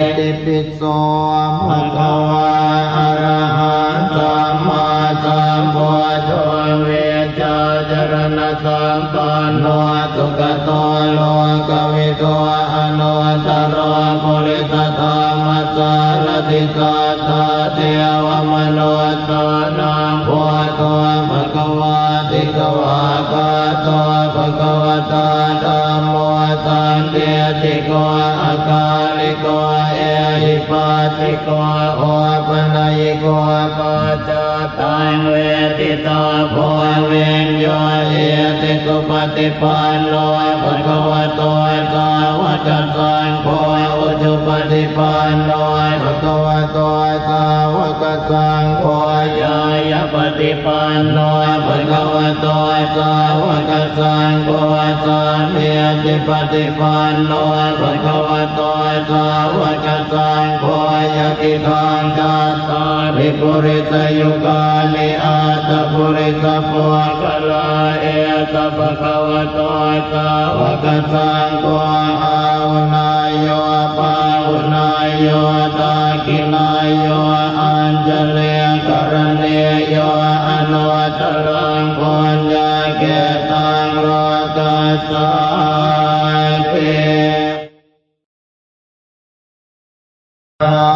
ติปิโสภะคะวะอะระหังสัมมาสัมพุทโธเวชาจรณะสัมปันโนสุขโตโลกวิโตอนุตตรปุริสธรรมสารติสัทธาเทวมโนุสสานังพุทโธภะคะวะติกวะกะโตภะคะวะตา ปัสสิโกโอปนัยโกปัจจตังเวทิตาโพเวนโยเอติสุปฏิปันโนภะคะวะโตสาวกสังโฆอุจุปฏิปันโนภะคะวะโตสาวกสังโฆยายปฏิปันโนภะคะวะโตสาวกสังโฆสามีจิปฏิปันโนภะคะวะโตสาวกสังโพ ติทางจัตตาริปุริสยุกาลิอาตปุริสปุกลาเอตภะคะวะโตาวกสังโฆอาวนายโยปาวนายโยตากินายโยอัญเจเลกรเนโยอนุตรังปุญญาเกตังโลกัสสาเตราหุงสมาส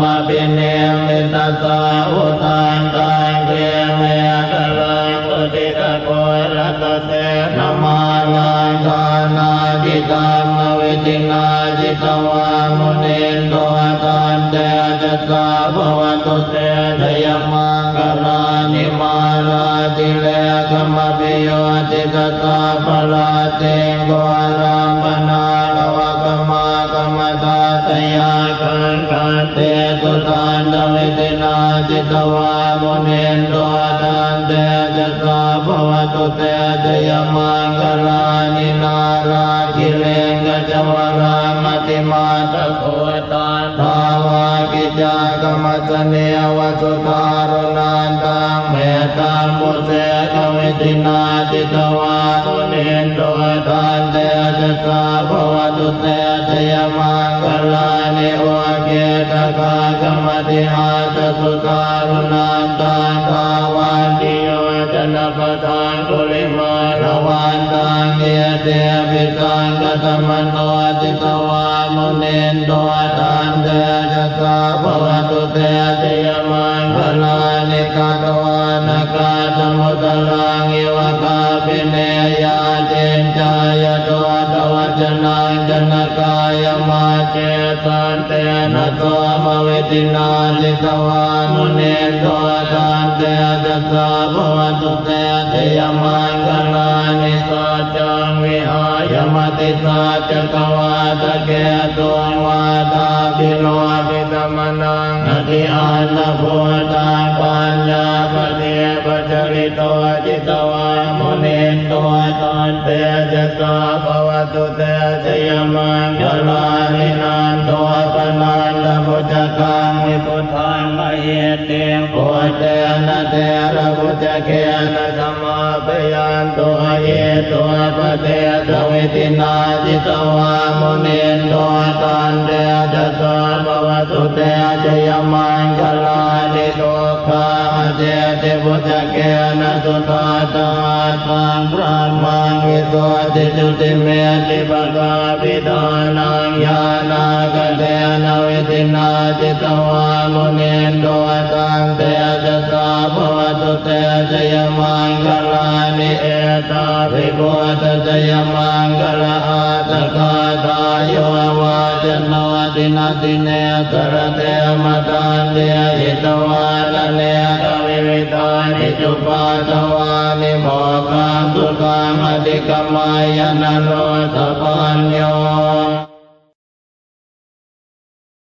มาปิเนมิตาสาอุตันตังเกเมตลังปฏิตะโกรัตเตนมาลังทานาจิตังเวทินาจิตวามุนินโตตันเตจัสสาภวตุเตทยมังกลานิมาราติเลขมปิโยติตตาปลาเตงโก ตุเตทยมังกลานินาราคิเลงกจวรามติมาตะโคตาทาวากิจากรรมสเนวสุตารุนันตังเมตังบุเสกวิตินาจิตวามุเนินโตตันเตจสาภวตุเตทยมังกลานิโอเกตกากรรมติอาตสุตารุนันตังทาวันติ นะปทานกุลิมาระวันตังเยเตปิตังกตมโนติตวามุนินโตตันเตจัสสาภวตุเตทยมังกลานิกาตวานกาตมุตลังเอวคาปิเนยาเจนจายตัว ตวัจนังจนกายมาเจตันเตนะ จริโตจิตวามุนินโตตันเตจัสสาภวตุเตชยมังคลานินันโตปนันตพุทธกังวิพุทธังมเหเตปุเตนะเตระพุทธเกนะธรรมาปยันตัวเยตัวปเตตวิตินาจิตวามุนินโตตันเตจัสสาภวตุเตชยม ตังพระมังวิโสติจุติเมติปะกา วิตินาจิตวามุนินโตตังเตจัสสาภวตุเตชยมังคลานิเอตาภิโกตชยมังคลาอาตกาตายโยวาจนวตินาติเนสรเตมตันเดหิตวาลเนกวิวิตานิจุปาตวานิโมกังสุขังอธิกมายนโรสปัญโย